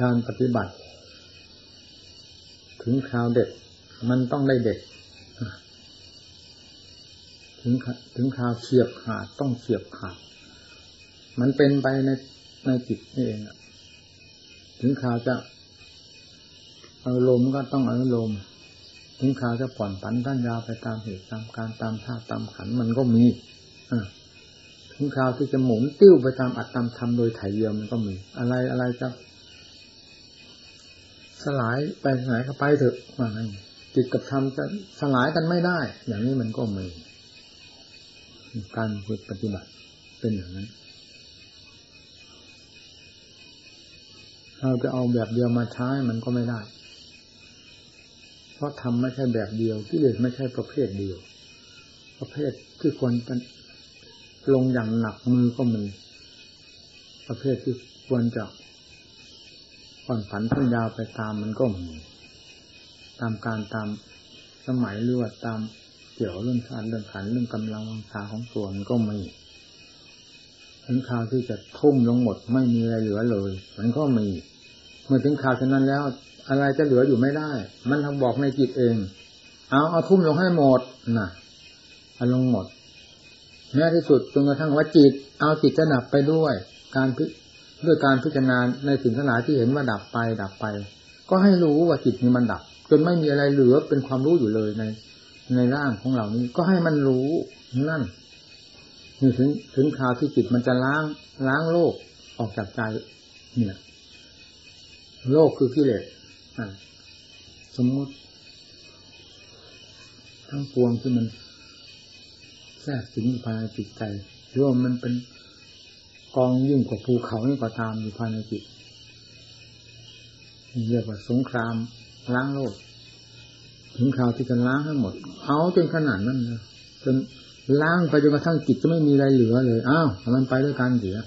การปฏิบัติ ถึงคราวเด็ด มันต้องได้เด็ด ถึงถึงคราวเฉียบขาดต้องเฉียบขาด มันเป็นไปในในจิตนี่เองถึงคราวจะอารมณ์ก็ต้องอารมณ์ถึงคราวจะผ่อนผันท่านยาวไปตามเหตุตามการตามท่าตามขันมันก็มีถึงคราวที่จะหมุนติ้วไปตามอัตตามธรรมโดยไถ่เยียมมันก็มี อะไรอะไรจะ สลายไปไหนก็ไปเถอะว่าไงจิตกับธรรมจะสลายกันไม่ได้ อย่างนี้มันก็มีการฝึกปฏิบัติเป็นอย่างนั้น เราจะเอาแบบเดียวมาใช้มันก็ไม่ได้ เพราะทำไม่ใช่แบบเดียวที่เลสไม่ใช่ประเภทเดียว ประเภทที่ควรจะลงอย่างหนักมือก็มี ประเภทที่ควรจะ ผ่อนผันขึ้นยาวไปตามมันก็มีตามการตามสมัยหรือว่าตามเกี่ยวเรื่องชาติเรื่องขันเรื่องกำลังวังชาของตัวมันก็มีถึงคราวที่จะทุ่มลงหมดไม่มีอะไรเหลือเลย มันก็มี เมื่อถึงคราวเช่นนั้นแล้ว อะไรจะเหลืออยู่ไม่ได้ มันทำบอกในจิตเอง เอาเอาทุ่มลงให้หมดน่ะเอาลงหมดแม้ที่สุดจนกระทั่งว่าจิต เอาจิตจะดับไปด้วย การพิ ด้วยการพิจารณาในสิ่งทั้งหลายที่เห็นว่าดับไป ดับไป ก็ให้รู้ว่าจิตนี้มันดับ จนไม่มีอะไรเหลือเป็นความรู้อยู่เลยในในร่างของเรานี้ ก็ให้มันรู้นั่นนี่ถึงถึงคราวที่จิตมันจะล้างล้างโลกออกจากใจเนี่ยโลกคือกิเลสสมมติ ทั้งปวงที่มันแทรกสิงภายในจิตใจหรือว่ามันเป็น กองยิ่งกว่าภูเขานี่ก็ตามอยู่ภายในจิตเรียกว่าสงครามล้างโลก ถึงคราวที่จะล้างให้หมด เอาจนขนาดนั้นนะจนล้างไปจนกระทั่งจิตจะไม่มีอะไรเหลือเลยอ้าวมันไปด้วยกันเสีย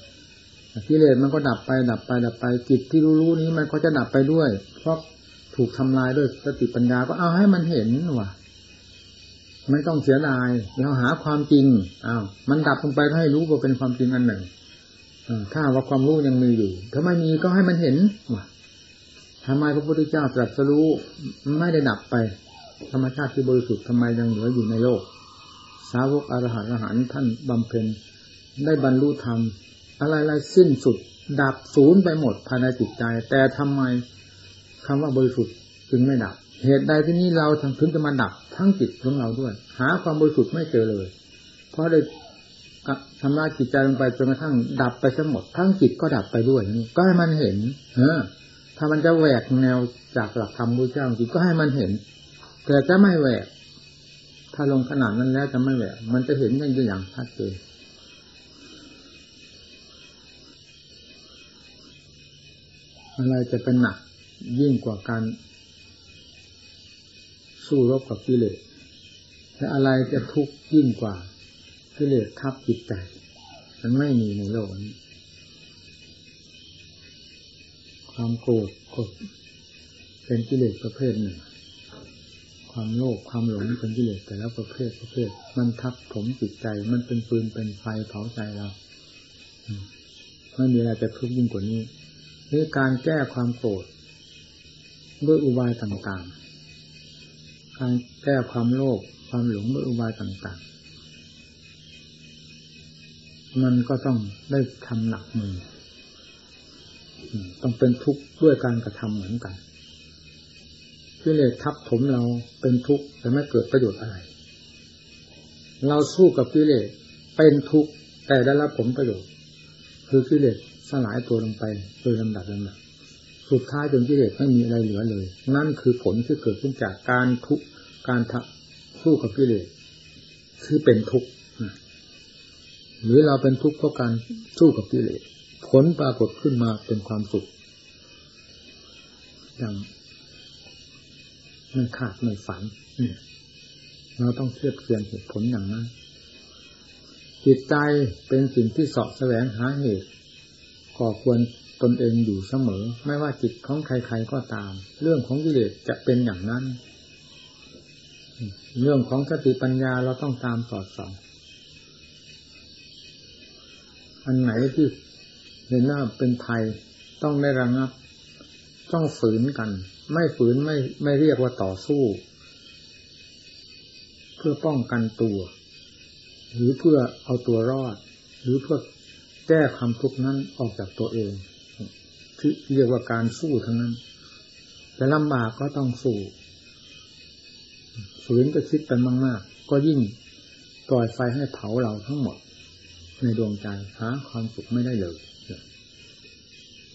กิเลสมันก็ดับไปดับไปดับไปจิตที่รู้ๆนี้มันก็จะดับไปด้วย เพราะถูกทำลายด้วยสติปัญญาก็เอาให้มันเห็นว่าไม่ต้องเสียดายเราหาความจริงอ้าวมันดับลงไปให้รู้ว่าเป็นความจริงอันหนึ่ง ถ้าว่าความรู้ยังมีอยู่ ถ้าไม่มีก็ให้มันเห็นทำไมพระพุทธเจ้าตรัสรู้ไม่ได้ดับไป ธรรมชาติที่บริสุทธิ์ทำไมยังเหลืออยู่ในโลก สาวกอรหันต์อรหันต์ท่านบำเพ็ญได้บรรลุธรรม อะไรๆสิ้นสุด ดับศูนย์ไปหมดภายในจิตใจ แต่ทำไมคำว่าบริสุทธิ์จึงไม่ดับ เหตุใดที่นี้เราถึงจะมาดับทั้งจิตของเราด้วย หาความบริสุทธิ์ไม่เจอเลย เพราะได้ ทำลายจิตใจลงไปจนกระทั่งดับไปทั้งหมดทั้งจิตก็ดับไปด้วยนี่ก็ให้มันเห็นเออถ้ามันจะแหวกแนวจากหลักธรรมพระเจ้าจริงก็ให้มันเห็น แต่จะไม่แหวก ถ้าลงขนาดนั้นแล้วจะไม่แหวก มันจะเห็นได้อย่างชัดเจนอะไรจะเป็นหนักยิ่งกว่าการ สู้รบกับกิเลสและอะไรจะทุกข์ยิ่งกว่า กิเลสทับจิตใจ มันไม่มีในโลกนี้ ความโกรธก็เป็นกิเลสประเภทหนึ่ง ความโลภความหลงเป็นกิเลสแต่ละประเภทประเภท มันทับผมจิตใจ มันเป็นปืนเป็นไฟเผาใจเราไม่มีอะไรจะทุกข์ยิ่งกว่านี้นี่การแก้ความโกรธด้วยอุบายต่างๆ การแก้ความโลภความหลงด้วยอุบายต่างๆ มันก็ต้องได้ทำหนักมือ ต้องเป็นทุกข์ด้วยการกระทำเหมือนกันกิเลสทับถมเราเป็นทุกข์แต่ไม่เกิดประโยชน์อะไร เราสู้กับกิเลสเป็นทุกข์แต่ได้รับผลประโยชน์ คือกิเลสสลายตัวลงไปโดยลำดับลำดับสุดท้ายจนกิเลสไม่มีอะไรเหลือเลย นั่นคือผลที่เกิดขึ้นจากการทุกข์การทัพสู้กับกิเลสคือเป็นทุกข์ หรือเราเป็นทุกข์เพราะการสู้กับกิเลสผลปรากฏขึ้นมาเป็นความสุขอย่างไม่ขาดไม่ฝันเราต้องเทียบเทียงเหตุผลอย่างนั้น จิตใจเป็นสิ่งที่สอบแสวงหาเหตุก่อควรตนเองอยู่เสมอ ไม่ว่าจิตของใครๆก็ตาม เรื่องของกิเลสจะเป็นอย่างนั้น เรื่องของสติปัญญาเราต้องตามสอดส่อง อันไหนที่เห็นว่าเป็นภัยต้องได้ระงับ ต้องฝืนกัน ไม่ฝืนไม่ไม่เรียกว่าต่อสู้ เพื่อป้องกันตัว หรือเพื่อเอาตัวรอด หรือเพื่อแก้ความทุกข์นั้นออกจากตัวเองที่เรียกว่าการสู้ทั้งนั้นแต่ลำบากก็ต้องสู้ฝืนก็คิดกันมากๆก็ยิ่งปล่อยไฟให้เผาเราทั้งหมด ในดวงใจหาความสุขไม่ได้เลย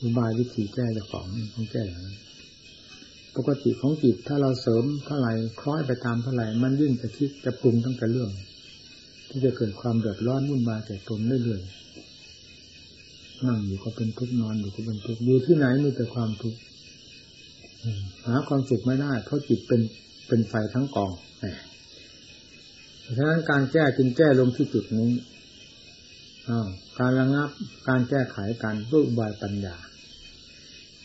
อุบายวิธีแก้เจ้าของต้องแก้อย่างนั้นปกติของจิตถ้าเราเสริมเท่าไหร่คล้อยไปตามเท่าไหร่มันยิ่งจะคิดจะปรุงตั้งแต่เรื่อง ที่จะเกิดความเดือดร้อนวุ่นวายแก่ตนเรื่อยๆนั่งอยู่ก็เป็นทุกข์นอนอยู่ก็เป็นทุกข์อยู่ที่ไหนมีแต่ความทุกข์หาความสุขไม่ได้เพราะจิตเป็นเป็นไฟทั้งกองเพราะฉะนั้นการแก้จึงแก้ลงที่จุดนี้ การระงับการแก้ไขการด้วยบายปัญญา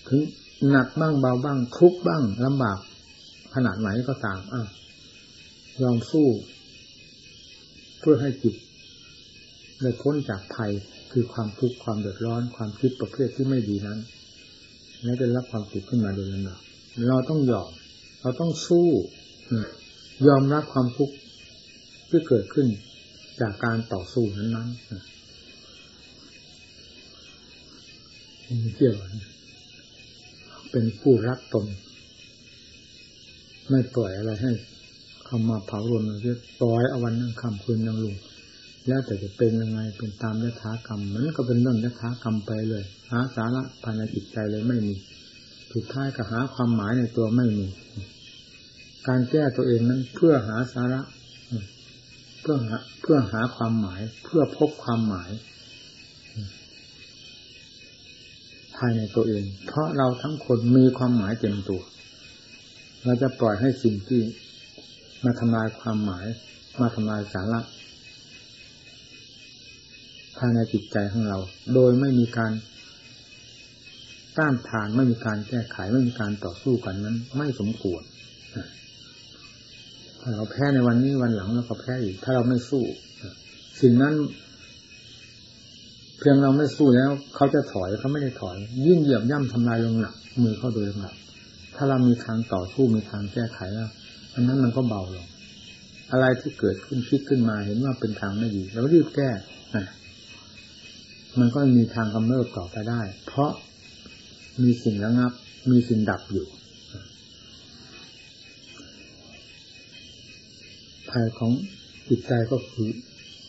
ถึงหนักบ้างเบาบ้างทุกบ้างลำบากขนาดไหนก็ตามอะยอมสู้ เพื่อให้จิตได้พ้นจากภัยคือความทุกข์ความเดือดร้อน ความคิดประเภทที่ไม่ดีนั้น และได้รับความสุขขึ้นมาโดยลำดับเราต้องยอม เราต้องสู้ยอมรับความทุกข์ที่เกิดขึ้นจากการต่อสู้นั้นๆ เกี่ยวเป็นผู้รักตน ไม่ปล่อยอะไรให้คำมาเผารนเรียปล่อยเอาวันนั่งคำคืนยังลุงแล้วแต่จะเป็นยังไงเป็นตามยถากรรมมันก็เป็นเรื่องยถากรรมไปเลย หาสาระภายในจิตใจเลยไม่มีสุดท้ายก็หาความหมายในตัวไม่มี การแก้ตัวเองนั้นเพื่อหาสาระ เพื่อหาเพื่อหาความหมาย เพื่อพบความหมาย ภายในตัวเอง เพราะเราทั้งคนมีความหมายเต็มตัว เราจะปล่อยให้สิ่งที่มาทำลายความหมาย มาทำลายสาระภายในจิตใจของเรา โดยไม่มีการต้านทานไม่มีการแก้ไขไม่มีการต่อสู้กันนั้น ไม่สมควรถ้าเราแพ้ในวันนี้วันหลังเราก็แพ้อีก ถ้าเราไม่สู้ สิ่งนั้น เพียงเราไม่สู้แล้ว เขาจะถอยเขาไม่ได้ถอย ยิ่งเหยียบย่ำทำลายลงหนักมือเข้าโดยลำดับถ้าเรามีทางต่อสู้มีทางแก้ไขแล้วอันนั้นมันก็เบาลงอะไรที่เกิดขึ้นคิดขึ้นมาเห็นว่าเป็นทางไม่ดีเรารีบแก้มันก็มีทางกำเนิดต่อไปได้ เพราะมีสิ่งระงับ มีสิ่งดับอยู่ภัยของจิตใจก็คือ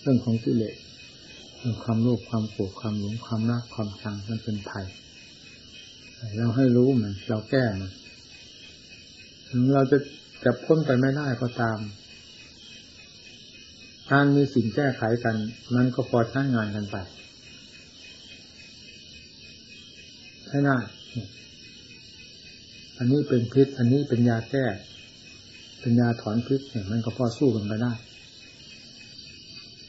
เรื่องของกิเลส ความโลภความโกรธความหลงความรักความชังมันเป็นภัยเราให้รู้มันเราแก้มันถึงเราจะจะพ้นไปไม่ได้ก็ตามการมีสิ่งแก้ไขกัน มันก็พอใช้งานกันไปใช้ได้อันนี้เป็นพิษ อันนี้เป็นยาแก้ เป็นยาถอนพิษเนี่ยมันก็พอสู้กันไปได้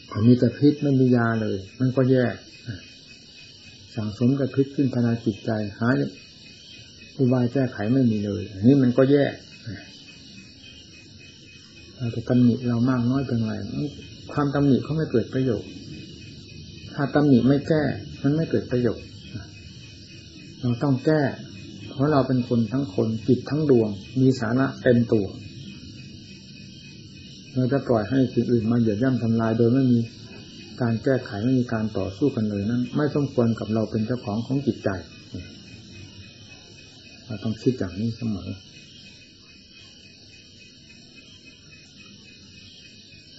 แต่มีแต่พิษไม่มียาเลย มันก็แย่สั่งสมกับพิษขึ้นภายในจิตใจหายอุบายแก้ไขไม่มีเลย อันนี้มันก็แย่เราจะตำหนิเรามากน้อยเป็นไรความตำหนิเขาไม่เกิดประโยชน์ ถ้าตำหนิไม่แก้ มันไม่เกิดประโยชน์ เราต้องแก้ เพราะเราเป็นคนทั้งคนจิตทั้งดวง มีสาระเต็มตัว เราจะปล่อยให้สิ่งอื่นมาเหยียบย่ำทำลาย โดยไม่มีการแก้ไขไม่มีการต่อสู้กันเลยนั้น ไม่สมควรกับเราเป็นเจ้าของของจิตใจเราต้องคิดอย่างนี้เสมอ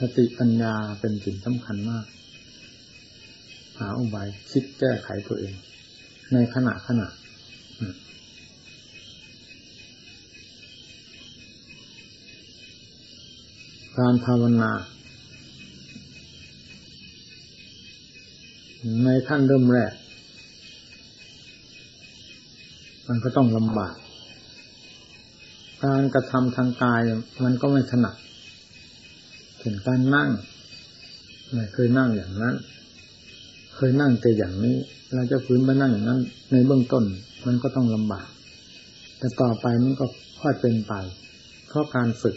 สติปัญญาเป็นสิ่งสำคัญมาก หาอุบายคิดแก้ไขตัวเอง ในขณะขณะ การภาวนา ในขั้นเริ่มแรก มันก็ต้องลำบาก การกระทำทางกายมันก็ไม่ถนัดถึงการนั่งไม่เคยนั่งอย่างนั้น เคยนั่งแต่อย่างนี้ เราจะฝืนมานั่งอย่างนั้น ในเบื้องต้นมันก็ต้องลำบาก แต่ต่อไปมันก็ค่อยเป็นไป เพราะการฝึก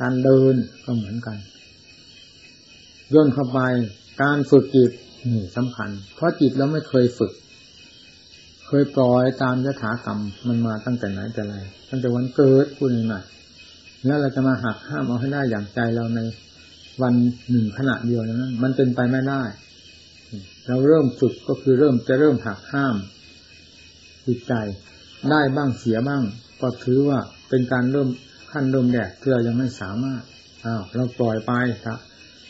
การเดินก็เหมือนกันย่นเข้าไปการฝึกจิตนี่สำคัญ เพราะจิตเราไม่เคยฝึก เคยปล่อยตามยถากรรมมันมาตั้งแต่ไหนแต่ไรตั้งแต่วันเกิดคุณหน่อยแล้วเราจะมาหักห้ามเอาให้ได้อย่างใจเราในวันหนึ่งขณะเดียวนั้นมันเป็นไปไม่ได้ เราเริ่มฝึกก็คือเริ่มจะเริ่มหักห้ามจิตใจได้บ้างเสียบ้างก็ถือว่าเป็นการเริ่ม ขั้นเริ่มแรกที่เรายังไม่สามารถอ้าวเราปล่อยไปครับ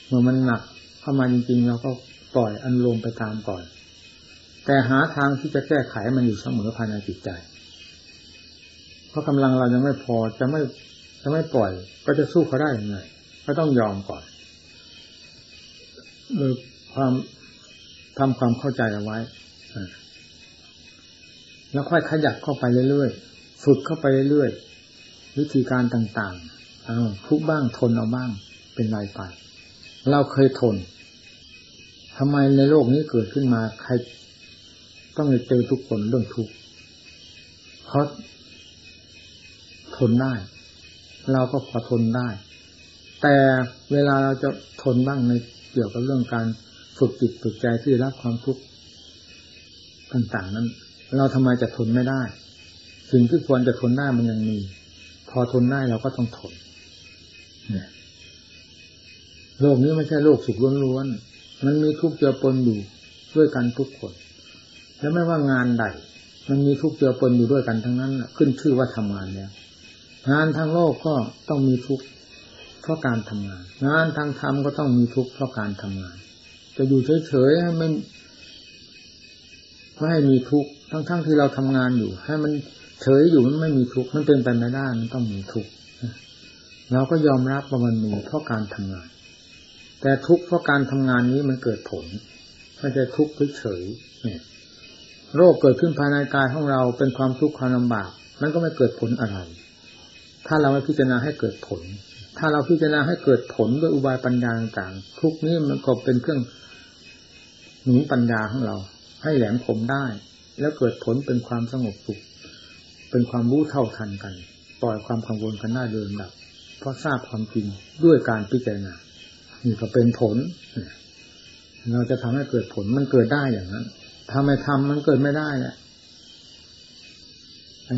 เมื่อมันหนักเข้ามาจริงๆเราก็ปล่อยอันลมไปตามก่อน แต่หาทางที่จะแก้ไขมันอยู่เสมอภายในจิตใจ เพราะกำลังเรายังไม่พอจะไม่จะไม่ปล่อย ก็จะสู้เขาได้ยังไงก็ต้องยอมก่อนโดยความทำความเข้าใจเอาไว้ แล้วค่อยขยับเข้าไปเรื่อยๆ ฝึกเข้าไปเรื่อยๆ วิธีการต่างๆเอาทุกบ้างทนเอาบ้างเป็นไรไป เราเคยทนทำไมในโลกนี้เกิดขึ้นมาใครต้องเจอทุกคนเรื่องทุกข์เพราะทนได้ เราก็พอทนได้ แต่เวลาเราจะทนบ้างในเกี่ยวกับเรื่องการฝึกจิตฝึกใจที่รับความทุกข์ต่าง ๆ นั้น เราทำไมจะทนไม่ได้ สิ่งที่ควรจะทนได้มันยังมี พอทนได้เราก็ต้องทนโลกนี้ไม่ใช่โลกสุขล้วนๆมันมีทุกข์เจือปนอยู่ด้วยกันทุกคน แล้วไม่ว่างานใด มันมีทุกข์เจือปนอยู่ด้วยกันทั้งนั้นขึ้นชื่อว่าทำงานแล้วงานทางโลกก็ต้องมีทุกข์เพราะการทำงาน งานทางธรรมก็ต้องมีทุกข์เพราะการทำงาน จะอยู่เฉยๆให้มันไม่ให้มีทุกข์ทั้งๆที่เราทำงานอยู่ ให้มัน เฉยอยู่มันไม่มีทุกข์มันเป็นไปไม่ได้มันต้องมีทุกข์เราก็ยอมรับว่ามันมีเพราะการทำงาน แต่ทุกข์เพราะการทำงานนี้มันเกิดผลไม่ใช่ทุกข์เฉยเนี่ยโรคเกิดขึ้นภายในกายของเราเป็นความทุกข์ความลำบาก มันก็ไม่เกิดผลอะไร ถ้าเราไม่พิจารณาให้เกิดผล ถ้าเราพิจารณาให้เกิดผลด้วยอุบายปัญญาต่างๆ ทุกนี้มันก็เป็นเครื่องหนุนปัญญาของเรา ให้แหลมคมได้ แล้วเกิดผลเป็นความสงบสุข เป็นความรู้เท่าทันกัน ปล่อยความกังวลกันหน้าเดินดับ เพราะทราบความจริงด้วยการพิจารณานี่ก็เป็นผล เราจะทำให้เกิดผลมันเกิดได้อย่างนั้นถ้าไม่ทำมันเกิดไม่ได้แหละ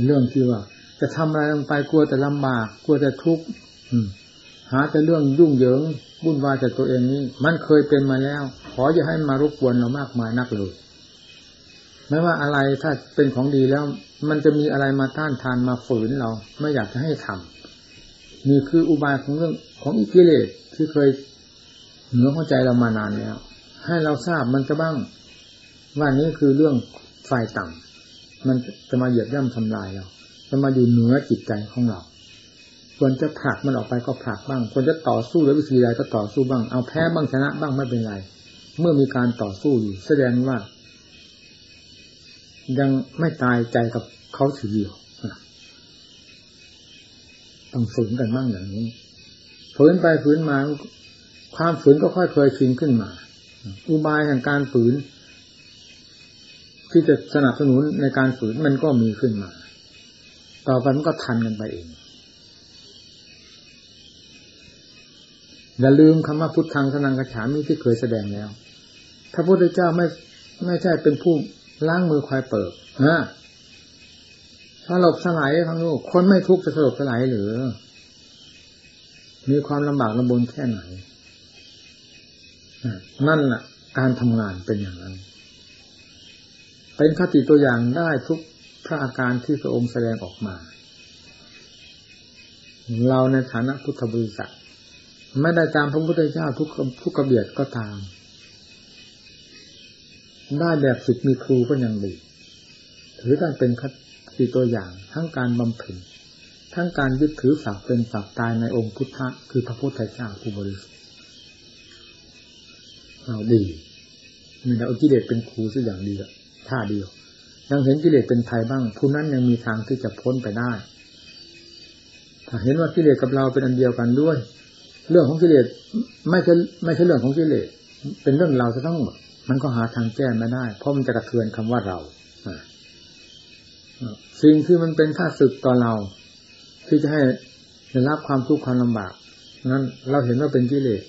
เรื่องที่ว่า จะทำอะไรลงไปกลัวแต่ลำบาก กลัวแต่ทุกข์หาแต่เรื่องยุ่งเหยิงวุ่นวายจากตัวเองนี่มันเคยเป็นมาแล้ว ขออย่าให้มารบกวนเรามากมายนักเลย ไม่ว่าอะไรถ้าเป็นของดีแล้ว มันจะมีอะไรมาต้านทานมาฝืนเรา ไม่อยากจะให้ทำนี่คืออุบายของเรื่องของอิกิเลสที่เคยเหนือหัวใจเรามานานแล้ว ให้เราทราบมันจะบ้าง ว่านี้คือเรื่องฝ่ายต่ำมันจะมาเหยียบย่ำทำลายเราจะมาอยู่เหนือจิตใจของเราควรจะผลักมันออกไปก็ผลักบ้างควรจะต่อสู้ด้วยวิธีใดก็ต่อสู้บ้างเอาแพ้บ้างชนะบ้างไม่เป็นไร เมื่อมีการต่อสู้อยู่ แสดงว่า ยังไม่ตายใจกับเขาถือเดียวต้องฝืนกันบ้างอย่างนี้ฝืนไปฝืนมา ความฝืนก็ค่อยเคยชินขึ้นมา อุบายแห่งการฝืน ที่จะสนับสนุนในการฝืนมันก็มีขึ้นมา ต่อไปมันก็ทันกันไปเองอย่าลืมคำว่าพุทธังสนังกระฉามิที่เคยแสดงแล้วถ้าพระพุทธเจ้าไม่ไม่ใช่เป็นผู้ ล้างมือควายเปิดนะสลบสลายทั้งโลกคนไม่ทุกข์จะสลบสลายหรือ มีความลำบากลำบนแค่ไหน นั่นแหละการทำงานเป็นอย่างนั้น เป็นคติตัวอย่างได้ทุกพระอาการที่พระองค์แสดงออกมา เราในฐานะพุทธบริษัทไม่ได้ตามพระพุทธเจ้าทุกทุกกระเบียดก็ตาม ได้แบบสิทธิ์มีครูก็ยังดี ถือท่านเป็นคติตัวอย่างทั้งการบำเพ็ญทั้งการยึดถือฝากเป็นฝากตายในองค์พุทธะคือพระพุทธเจ้าผู้บริสุทธิ์เราดีมีเรากิเลสเป็นครูสักอย่างดีละท่าเดียวยังเห็นกิเลสเป็นภัยบ้าง ผู้นั้นยังมีทางที่จะพ้นไปได้ ถ้าเห็นว่ากิเลสกับเราเป็นอันเดียวกันด้วย เรื่องของกิเลสไม่ใช่ไม่ใช่เรื่องของกิเลสเป็นเรื่องเราจะต้องหมด มันก็หาทางแก้ไม่ได้ เพราะมันจะกระเทือนคำว่าเราสิ่งที่มันเป็นท่าศึกต่อเรา ที่จะให้ได้รับความทุกข์ความลำบากนั้นเราเห็นว่าเป็นกิเลส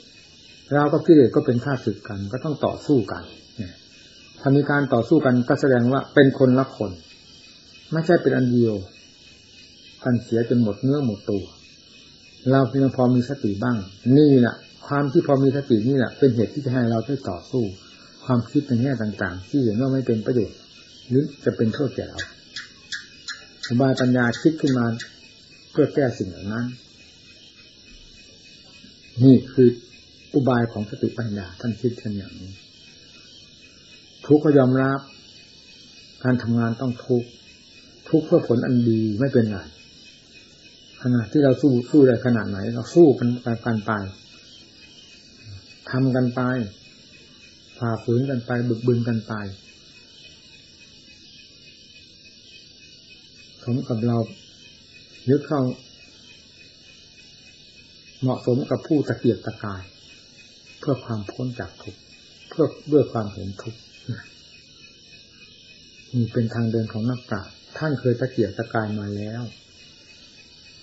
เรากับกิเลสก็เป็นท่าศึกกัน ก็ต้องต่อสู้กันถ้ามีการต่อสู้กันก็แสดงว่าเป็นคนละคน ไม่ใช่เป็นอันเดียวกันเสียจนหมดเนื้อหมดตัว เราเพียงพอมีสติบ้าง นี่แหละความที่พอมีสตินี่แหละเป็นเหตุที่จะให้เราได้ต่อสู้ ความคิดในแง่ต่าง ๆ ที่เห็นว่าไม่เป็นประโยชน์หรือจะเป็นโทษแก่เราอุบายปัญญาคิดขึ้นมาเพื่อแก้สิ่งเหล่านั้น นี่คืออุบายของสติปัญญาท่านคิดกันอย่างนี้ ทุกข์ก็ยอมรับ การทำงานต้องทุกข์ทุกข์เพื่อผลอันดีไม่เป็นไรขณะที่เราสู้สู้ได้ขนาดไหน เราสู้กันไปกันไปทำกันไป ฝ่าฝืนกันไป บึกบึนกันไปสมกับเรายึดเข้า เหมาะสมกับผู้ตะเกียกตะกาย เพื่อความพ้นจากทุกข์เพื่อด้วยความเห็นทุกข์นี่เป็นทางเดินของนักปราชญ์ท่านเคยตะเกียกตะกายมาแล้ว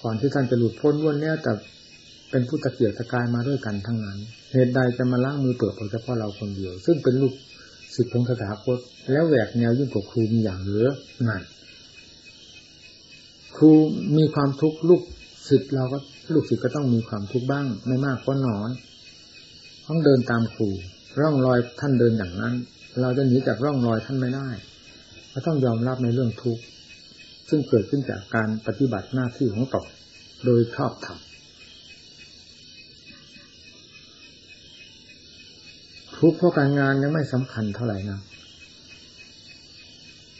ก่อนที่ท่านจะหลุดพ้นวนนี้แต่ เป็นผู้ตะเกียกตะกายมาด้วยกันทั้งนั้น เหตุใดจะมาล้างมือเปิดเฉพาะเราคนเดียว ซึ่งเป็นลูกศิษย์ของสถาคตแล้วแหวกแนวยิ่งกว่าครูมีอย่างเหลือนั่นครูมีความทุกข์ลูกศิษย์เราก็ลูกศิษย์ก็ต้องมีความทุกข์บ้าง ไม่มากก็น้อยต้องเดินตามครูร่องรอยท่านเดินอย่างนั้น เราจะหนีจากร่องรอยท่านไม่ได้ก็ต้องยอมรับในเรื่องทุกข์ซึ่งเกิดขึ้นจากการปฏิบัติหน้าที่ของตนโดยชอบธรรม ทุกข์เพราะการงานยังไม่สำคัญเท่าไหร่นะ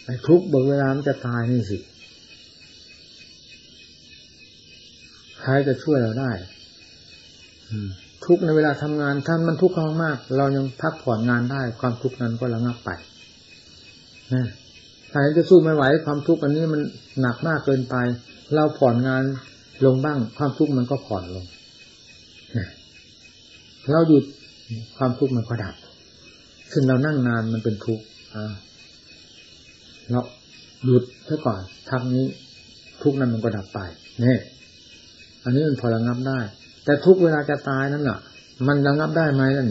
ไอ้ทุกข์บนเวลามันจะตายนี่สิ ใครจะช่วยเราได้ทุกในเวลาทำงานท่านมันทุกข์มาก เรายังพักผ่อนงานได้ ความทุกข์นั้นก็ระงับไปนะใครจะสู้ไม่ไหว ความทุกข์อันนี้มันหนักมากเกินไป เราผ่อนงานลงบ้าง ความทุกข์มันก็ผ่อนลงเราหยุด ความทุกข์มันก็ดับ ซึ่งเรานั่งนานมันเป็นทุกข์เราหยุดซะก่อนทักนี้ทุกข์นั้นมันก็ดับไปเนี่ยอันนี้มันพอระงับได้ แต่ทุกเวลาจะตายนั่นแหละมันระงับได้ไหมนั่น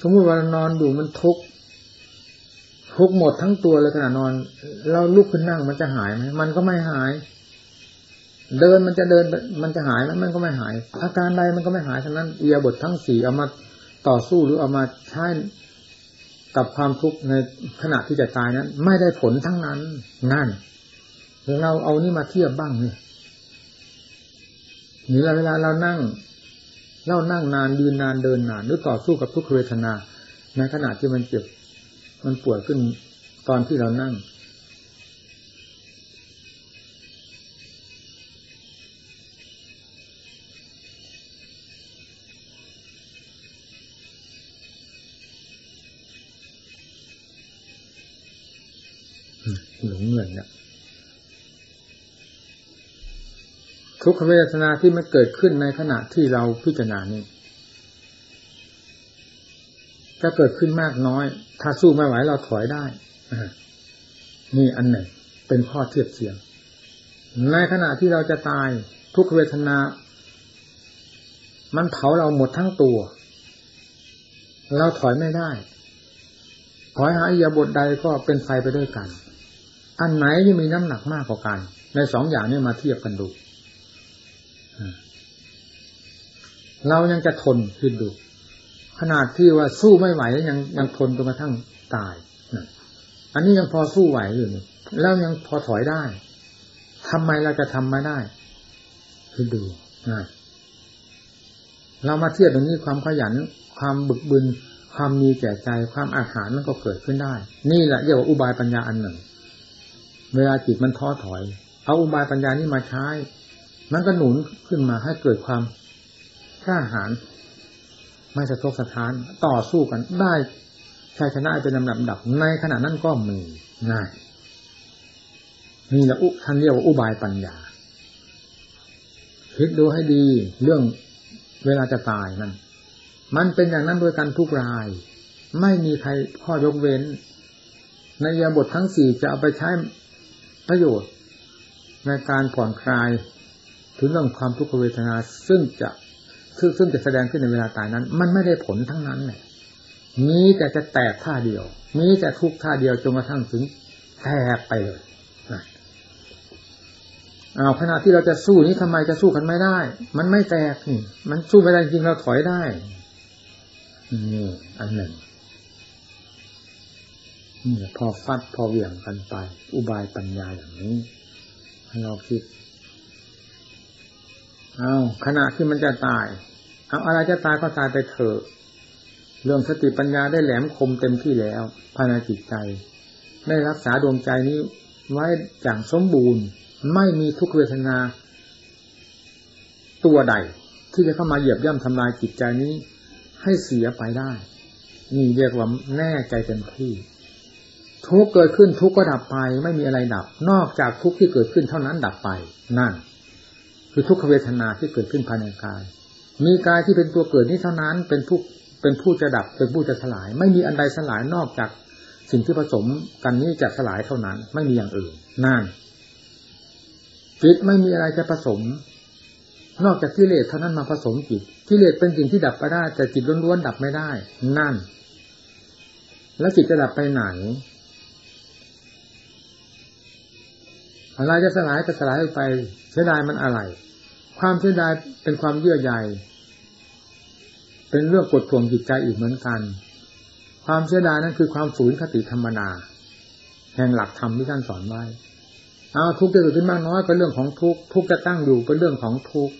สมมติว่านอนดูมันทุกทุกหมดทั้งตัวเลยขณะนอน เราลุกขึ้นนั่งมันจะหายไหมมันก็ไม่หาย เดินมันจะเดินมันจะหายแล้วมันก็ไม่หาย อาการใดมันก็ไม่หายทั้งนั้นเอียบททั้งสี่เอามาต่อสู้หรือเอามาใช้กับความทุกข์ในขณะที่จะตายนั้น ไม่ได้ผลทั้งนั้นนั่นเราเอานี่มาเทียบบ้างเนี่ยหรือเวลาเรานั่งเรานั่งนานยืนนานเดินนานหรือต่อสู้กับทุกขเวทนา ในขณะที่มันเจ็บ มันปวดขึ้นตอนที่เรานั่ง เนี่ยทุกขเวทนาที่มันเกิดขึ้นในขณะที่เราพิจารณานี้จะเกิดขึ้นมากน้อย ถ้าสู้ไม่ไหวเราถอยได้นี่อันหนึ่งเป็นข้อเทียบเทียงในขณะที่เราจะตายทุกเวทนา มันเผาเราหมดทั้งตัว เราถอยไม่ได้ ถอยหายาบทใดก็เป็นไฟไปด้วยกัน อันไหนที่มีน้ำหนักมากกว่ากัน ในสองอย่างนี้มาเทียบกันดู เรายังจะทนคิดดู ขนาดที่ว่าสู้ไม่ไหวยังยังทนจนกระทั่งตาย อันนี้ยังพอสู้ไหวอยู่นี่แล้วยังพอถอยได้ทำไมเราจะทำไม่ได้คิดดูนะเรามาเทียบตรงนี้ความขยัน ความบึกบึน ความมีแก่ใจ ความอาหารมันก็เกิดขึ้นได้ นี่แหละเรียกว่าอุบายปัญญาอันหนึ่ง เวลาจิตมันท้อถอย เอาอุบายปัญญานี้มาใช้ มันก็หนุนขึ้นมาให้เกิดความกล้าหาญไม่สะทกสะท้านต่อสู้กันได้ชัยชนะเป็นลำดับดับ ในขณะนั้นก็มีง่ายนี่แหละอุท่านเรียกว่าอุบายปัญญาคิดดูให้ดีเรื่องเวลาจะตายนั่นมันเป็นอย่างนั้นโดยกันทุกราย ไม่มีใครข้อยกเว้น ในยาบททั้งสี่จะเอาไปใช้ ประโยชน์ ในการผ่อนคลายถึงเรื่องความทุกขเวทนาซึ่งจะซึ่งซึ่งจะแสดงขึ้นในเวลาตายนั้น มันไม่ได้ผลทั้งนั้นเลยนี้แต่จะแตกท่าเดียว มีแต่ทุกท่าเดียวจนกระทั่งถึงแตกไปเลยเอาขณะที่เราจะสู้นี้ทำไมจะสู้กันไม่ได้ มันไม่แตกนี่ มันสู้ไม่ได้จริงเราถอยได้นี่อันหนึ่ง นี่พอฟัดพอเหวี่ยงกันไป อุบายปัญญาอย่างนี้ให้เราคิด เอาขณะที่มันจะตาย เอาอะไรจะตายก็ตายไปเถอะเรื่องสติปัญญาได้แหลมคมเต็มที่แล้วภายในจิตใจ ได้รักษาดวงใจนี้ไว้อย่างสมบูรณ์ ไม่มีทุกเวทนา ตัวใด ที่จะเข้ามาเหยียบย่ำทำลายจิตใจนี้ ให้เสียไปได้ นี่เรียกว่าแน่ใจเต็มที่ ทุกเกิดขึ้นทุกก็ดับไป ไม่มีอะไรดับ นอกจากทุกที่เกิดขึ้นเท่านั้นดับไป นั่น คือทุกขเวทนาที่เกิดขึ้นภายในกาย มีกายที่เป็นตัวเกิดนี้เท่านั้น เป็นผู้เป็นผู้จะดับเป็นผู้จะสลาย ไม่มีอันใดสลายนอกจากสิ่งที่ผสมกันนี้จะสลายเท่านั้น ไม่มีอย่างอื่น นั่นจิตไม่มีอะไรจะผสม นอกจากกิเลสเท่านั้นมาผสมจิตกิเลสเป็นสิ่งที่ดับไปได้ แต่จิตล้วนๆดับไม่ได้ นั่น แล้วจิตจะดับไปไหน อะไรจะสลายจะสลายไป เสียดายมันอะไร ความเสียดายเป็นความเยื่อใยเป็นเรื่องกดท่วงจิตใจอีกเหมือนกัน ความเสียดายนั้นคือความฝืนคติธรรมดาแห่งหลักธรรมที่ท่านสอนไว้เอาทุกข์จะเกิดขึ้นมากน้อยเป็นเรื่องของทุกข์ทุกข์จะตั้งอยู่เป็นเรื่องของทุกข์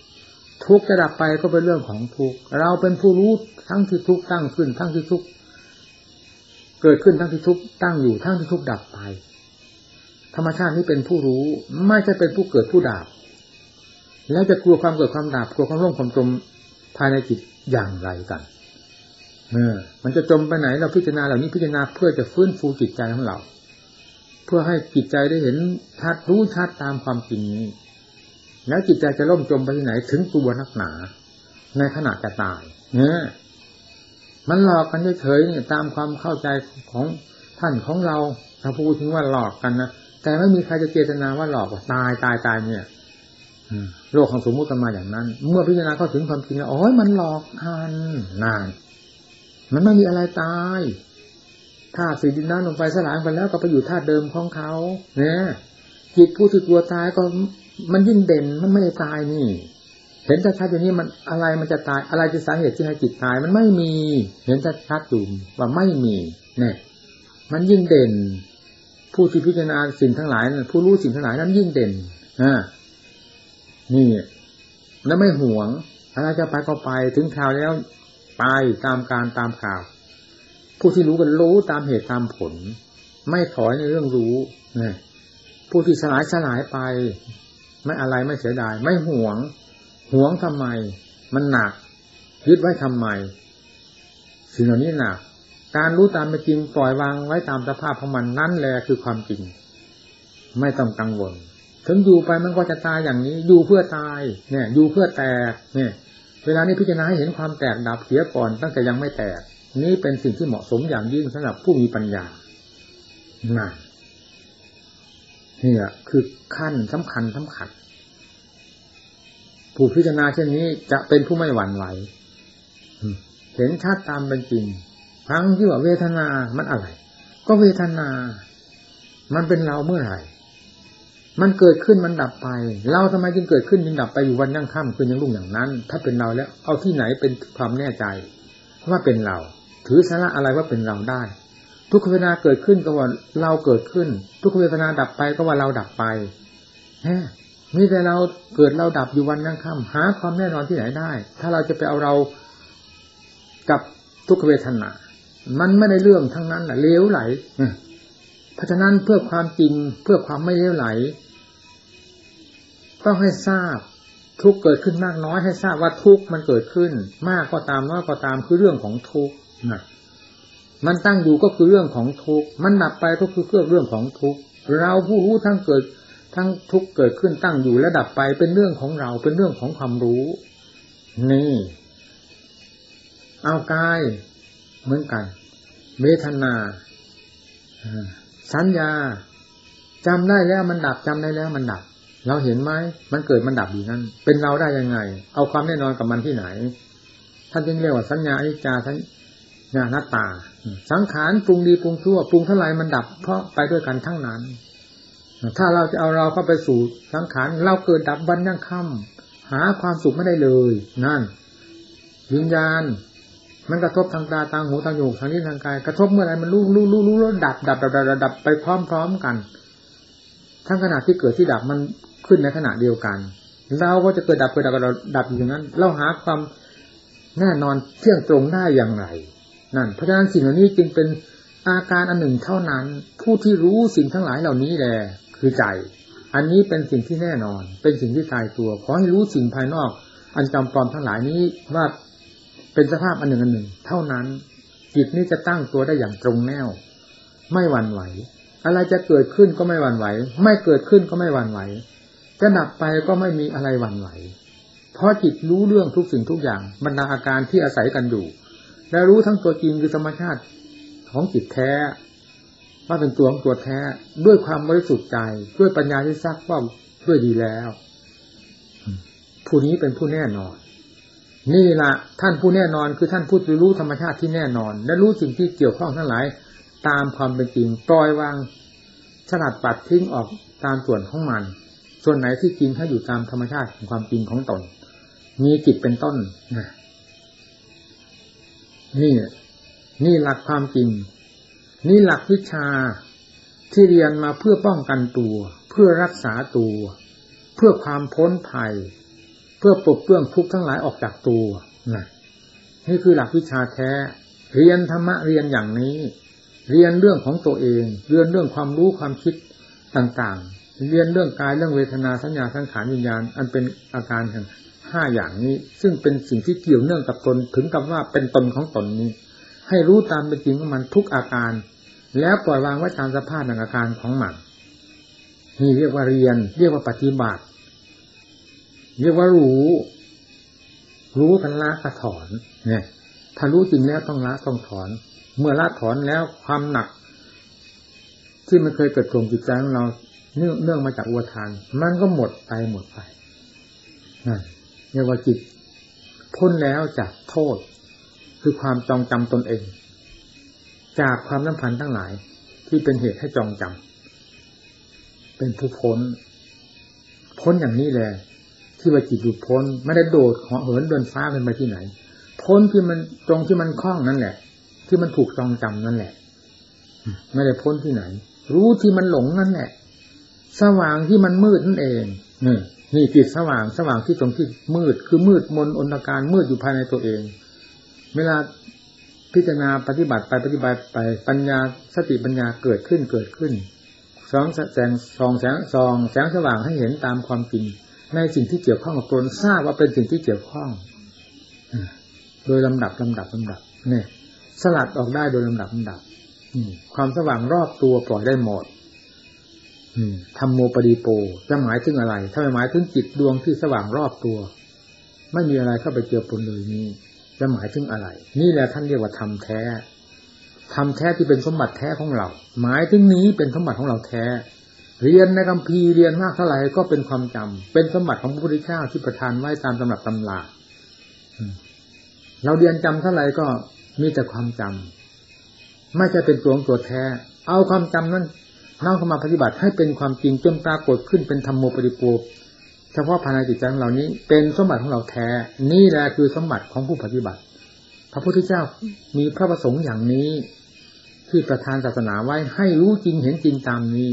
ทุกข์จะดับไปก็เป็นเรื่องของทุกข์เราเป็นผู้รู้ทั้งที่ทุกข์ตั้งขึ้น ทั้งที่ทุกข์เกิดขึ้นทั้งที่ทุกข์ตั้งอยู่ทั้งที่ทุกข์ดับไป ธรรมชาตินี้เป็นผู้รู้ ไม่ใช่เป็นผู้เกิดผู้ดับแล้วจะกลัวความเกิดความดับกลัวความร่มความจมภายในจิตอย่างไรกันเออมันจะจมไปไหนเราพิจารณาเหล่านี้พิจารณาเพื่อจะฟื้นฟูจิตใจของเรา เพื่อให้จิตใจได้เห็นชัดรู้ชัดตามความจริงนี้ แล้วจิตใจจะล่มจมไปที่ไหน ถึงตัวนักหนา ในขณะจะตายเนี่ยมันหลอกกันเฉยๆเนี่ยตามความเข้าใจของท่านของเราถ้าพูดถึงว่าหลอกกันนะ แต่ไม่มีใครจะเจตนาว่าหลอกว่าตายตายตายเนี่ยโลกของสมมุติมาอย่างนั้น เมื่อพิจารณาเข้าถึงความจริงแล้วโอ้ยมันหลอกกันนาน มันไม่มีอะไรตายธาตุสีดินน้ำลงไปสลายไปแล้วก็ไปอยู่ธาตุเดิมของเขาเนี่ยจิตผู้ที่กลัวตายก็มันยิ่งเด่นมันไม่ได้ตายนี่ เห็นชัดๆอย่างนี้มันอะไรมันจะตายอะไรจะสาเหตุที่ให้จิตตาย มันไม่มี เห็นชัดๆอยู่ว่าไม่มีเนี่ยมันยิ่งเด่น ผู้ที่พิจารณาสิ่งทั้งหลายผู้รู้สิ่งทั้งหลายนั้นยิ่งเด่นอ่านี่แล้วไม่ห่วงอะไรจะไปก็ไปถึงคราวแล้วไปตามการตามข่าว ผู้ที่รู้กันรู้ตามเหตุตามผล ไม่ถอยในเรื่องรู้นี่ยผู้ที่สลายสลายไป ไม่อะไรไม่เสียดาย ไม่ห่วงห่วงทำไม มันหนัก ยึดไว้ทำไมสิ่งเหล่านี้หนัก การรู้ตามเป็นจริงปล่อยวางไว้ตามสภาพของมันนั่นแหละคือความจริง ไม่ต้องกังวล ถึงอยู่ไปมันก็จะตายอย่างนี้ อยู่เพื่อตาย เนี่ย อยู่เพื่อแตก เนี่ย เวลานี้พิจารณาให้เห็นความแตกดับเสียก่อน ตั้งแต่ยังไม่แตก นี่เป็นสิ่งที่เหมาะสมอย่างยิ่งสำหรับผู้มีปัญญานั่นนี่แหละคือขั้นสำคัญสำคัญผู้พิจารณาเช่นนี้จะเป็นผู้ไม่หวั่นไหว เห็นชัดตามเป็นจริง ทั้งที่ว่าเวทนามันอะไร ก็เวทนา มันเป็นเราเมื่อไหร่ มันเกิดขึ้นมันดับไป เราทำไมจึงเกิดขึ้นจึงดับไปอยู่วันยั่งค่ำคืนยังรุ่งอย่างนั้น ถ้าเป็นเราแล้ว เอาที่ไหนเป็นความแน่ใจว่าเป็นเรา ถือสาระอะไรว่าเป็นเราได้ ทุกเวทนาเกิดขึ้นก็ว่าเราเกิดขึ้น ทุกเวทนาดับไปก็ว่าเราดับไปฮมีแต่เราเกิดเราดับอยู่วันยั่งค่ำหาความแน่นอนที่ไหนได้ ถ้าเราจะไปเอาเรากับทุกเวทนา มันไม่ได้เรื่องทั้งนั้นแหละเลี้ยวไหลเพราะฉะนั้นเพื่อความจริงเพื่อความไม่เลี้ยวไหล ต้องให้ทราบทุกเกิดขึ้นมากน้อยให้ทราบว่าทุกมันเกิดขึ้น มากก็ตามน้อยก็ตามคือเรื่องของทุกนะมันตั้งอยู่ก็คือเรื่องของทุกมันดับไปก็คือเรื่องของทุกเราผู้รู้ทั้งเกิดทั้งทุกเกิดขึ้นตั้งอยู่และดับไปเป็นเรื่องของเราเป็นเรื่องของความรู้ นี่ เอากาย เหมือนกัน เวทนาสัญญาจำได้แล้วมันดับจำได้แล้วมันดับ เราเห็นไหมมันเกิดมันดับอยู่นั้นเป็นเราได้ยังไง เอาความแน่นอนกับมันที่ไหนท่านจึงเรียกว่าสัญญาอนิจจาสัญญาหน้าตา สังขารปรุงดีปรุงชั่วปรุงเท่าไรมันดับ เพราะไปด้วยกันทั้งนั้น ถ้าเราจะเอาเราเข้าไปสู่สังขารเราเกิดดับวันยั่งค่ำหาความสุขไม่ได้เลย นั่นวิญญาณ มันกระทบทางตาทางหูทางจมูกทางนิ้วทางกายกระทบเมื่อไรมันรู้รู้รู้รู้แล้วดับดับดับดับดับไปพร้อมๆกัน ทั้งขณะที่เกิดที่ดับมันขึ้นในขณะเดียวกัน เราก็จะเกิดดับเกิดดับเราดับอยู่อย่างนั้น เราหาความแน่นอนเที่ยงตรงได้อย่างไร นั่น เพราะฉะนั้นสิ่งเหล่านี้จึงเป็นอาการอันหนึ่งเท่านั้น ผู้ที่รู้สิ่งทั้งหลายเหล่านี้แหละคือใจ อันนี้เป็นสิ่งที่แน่นอน เป็นสิ่งที่ตายตัวขอให้รู้สิ่งภายนอก อันจำปลอมทั้งหลายนี้ว่า เป็นสภาพอันหนึ่งอันหนึ่ง เท่านั้นจิตนี้จะตั้งตัวได้อย่างตรงแนว ไม่หวั่นไหว อะไรจะเกิดขึ้นก็ไม่หวั่นไหว ไม่เกิดขึ้นก็ไม่หวั่นไหวจะดับไปก็ไม่มีอะไรหวั่นไหว เพราะจิตรู้เรื่องทุกสิ่งทุกอย่างบรรดาอาการที่อาศัยกันอยู่ และรู้ทั้งตัวจริงคือธรรมชาติของจิตแท้ ว่าเป็นตัวของตัวแท้ด้วยความบริสุทธิ์ใจด้วยปัญญาที่ซักว่าด้วยดีแล้ว ผู้นี้เป็นผู้แน่นอน นี่ละท่านผู้แน่นอนคือท่านผู้รู้ธรรมชาติที่แน่นอน และรู้สิ่งที่เกี่ยวข้องทั้งหลาย ตามความเป็นจริงปล่อยวางฉลัดปัดทิ้งออกตามส่วนของมัน ส่วนไหนที่จริงถ้าอยู่ตามธรรมชาติของความจริงของตน มีจิตเป็นต้นนี่นี่หลักความจริง นี่หลักวิชาที่เรียนมาเพื่อป้องกันตัว เพื่อรักษาตัว เพื่อความพ้นภัย เพื่อปลดเปลื้องทุกข์ทั้งหลายออกจากตัวนะนี่คือหลักวิชาแท้ เรียนธรรมะเรียนอย่างนี้ เรียนเรื่องของตัวเอง เรียนเรื่องความรู้ความคิดต่างๆ เรียนเรื่องกายเรื่องเวทนาสัญญาสังขารวิญญาณ อันเป็นอาการแห่งห้าอย่างนี้ ซึ่งเป็นสิ่งที่เกี่ยวเนื่องกับตนถึงกับว่าเป็นตนของตนนี้ ให้รู้ตามเป็นจริงของมันทุกอาการ แล้วปล่อยวางไว้ตามสภาพในอาการของมันนี่เรียกว่าเรียน เรียกว่าปฏิบัติ เรียกว่ารู้ รู้พันละกระถอนเนี่ยถ้ารู้จริงแล้วต้องละต้องถอน เมื่อละถอนแล้วความหนัก ที่มันเคยเกิดกลุ่มจิตใจของเราเนื่องเนื่องมาจากอุทาน มันก็หมดไปหมดไปนั่นเรียกว่าจิตพ้นแล้วจากโทษ คือความจองจำตนเอง จากความน้ำพันทั้งหลาย ที่เป็นเหตุให้จองจำเป็นผู้พ้น พ้นอย่างนี้แหละ ที่ว่าจิตหลุดพ้น ไม่ได้โดดหาะเหินเดินฟ้าเป็นไปที่ไหน พ้นที่มันตรงที่มันคล้องนั่นแหละ ที่มันถูกจองจำนั่นแหละ ไม่ได้พ้นที่ไหน รู้ที่มันหลงนั่นแหละ สว่างที่มันมืดนั่นเองนี่นี่จิตสว่างสว่างที่ตรงที่มืด คือมืดมนอนตการมืดอยู่ภายในตัวเอง เวลาพิจารณาปฏิบัติไปปฏิบัติไปปัญญาสติปัญญาเกิดขึ้นเกิดขึ้นสองแสงสองแสงสองแสงสว่างให้เห็นตามความจริง ในสิ่งที่เกี่ยวข้องกับตนทราบว่าเป็นสิ่งที่เกี่ยวข้องโดยลำดับลำดับลำดับเนี่ยสลัดออกได้โดยลำดับลำดับความสว่างรอบตัวปล่อยได้หมดทำโมปดีโปจะหมายถึงอะไร ถ้าไม่หมายถึงจิตดวงที่สว่างรอบตัว ไม่มีอะไรเข้าไปเจือปนเลยนี้จะหมายถึงอะไร นี่แหละท่านเรียกว่าทำแท้ทำแท้ที่เป็นสมบัติแท้ของเรา หมายถึงนี้เป็นสมบัติของเราแท้ เรียนในคำพีเรียนมากเท่าไหร่ก็เป็นความจำเป็นสมบัติของพระพุทธเจ้าที่ประทานไว้ตามตำรับตำราเราเรียนจำเท่าไหร่ก็มีแต่ความจำไม่ใช่เป็นตัวของตัวแท้ เอาความจำนั้นน้อมเข้ามาปฏิบัติให้เป็นความจริงจนปรากฏขึ้นเป็นธรรมโมปริปูเฉพาะภายในจิตใจของเรานี้ เป็นสมบัติของเราแท้ นี่แหละคือสมบัติของผู้ปฏิบัติ พระพุทธเจ้ามีพระประสงค์อย่างนี้ ที่ประทานศาสนาไว้ให้รู้จริงเห็นจริงตามนี้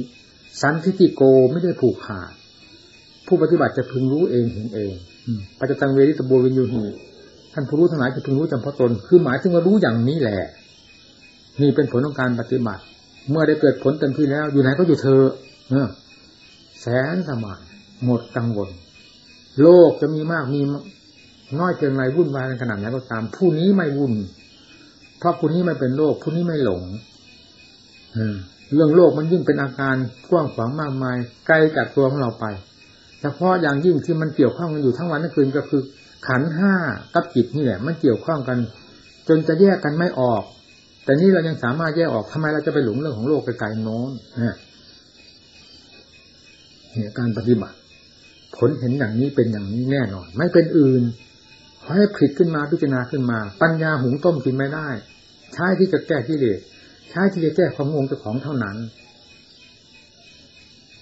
สันทิติโกไม่ได้ผูกขาด ผู้ปฏิบัติจะพึงรู้เองเห็นเองปัจจตังเวริตโบวินยูหีท่านผู้รู้ทั้งหลายจะพึงรู้จำเพาะตน คือหมายถึงว่ารู้อย่างนี้แหละนี่เป็นผลของการปฏิบัติ เมื่อได้เกิดผลเต็มที่แล้ว อยู่ไหนก็อยู่เธอแสนสมานหมดกังวล โลกจะมีมากมีน้อยเพียงไรวุ่นวายในขนาดไหนก็ตาม ผู้นี้ไม่วุ่น เพราะผู้นี้ไม่เป็นโลก ผู้นี้ไม่หลง เรื่องโลกมันยิ่งเป็นอาการกว้างขวางมากมาย ไกลจากตัวของเราไปเฉพาะอย่างยิ่งที่มันเกี่ยวข้องกันอยู่ทั้งวันทั้งคืนก็คือ ขันห้ากับจิตนี่แหละ มันเกี่ยวข้องกัน จนจะแยกกันไม่ออก แต่นี่เรายังสามารถแยกออกทำไมเราจะไปหลงเรื่องของโลกไกลๆโน้นเนี่ยการปฏิบัติ ผลเห็นอย่างนี้เป็นอย่างนี้แน่นอน ไม่เป็นอื่นขอให้ผิดขึ้นมาพิจารณาขึ้นมา ปัญญาหุงต้มกินไม่ได้ชช้ที่จะแก้กิเลส ใช้ที่จะแก้ความงงเจ้าของเท่านั้น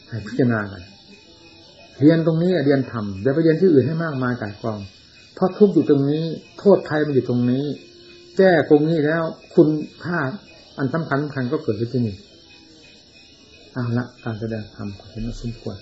ให้พิจารณากันเรียนตรงนี้เรียนทำอย่าไปเรียนที่อื่นให้มากมายกายกองเพราะทุกอยู่ตรงนี้ โทษภัยมันอยู่ตรงนี้ แก้ตรงนี้แล้ว คุณค่าอันสำคัญสำคัญก็เกิดขึ้นที่นี่เอาละการแสดงธรรมขอเห็นว่าสมควร